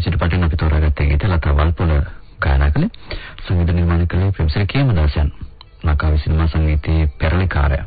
සනසම කොතනද චිත්‍රපටයෙන් අපි තෝරාගත්තේ ගීත ලතා වල්පොල ගායනා කළේ සංගීත නිර්මාණය කළේ ප්‍රොෆෙසර් කේමදාසයන්. ලංකාවේ සිනමා සංගීතයේ පෙරලිකාරයා.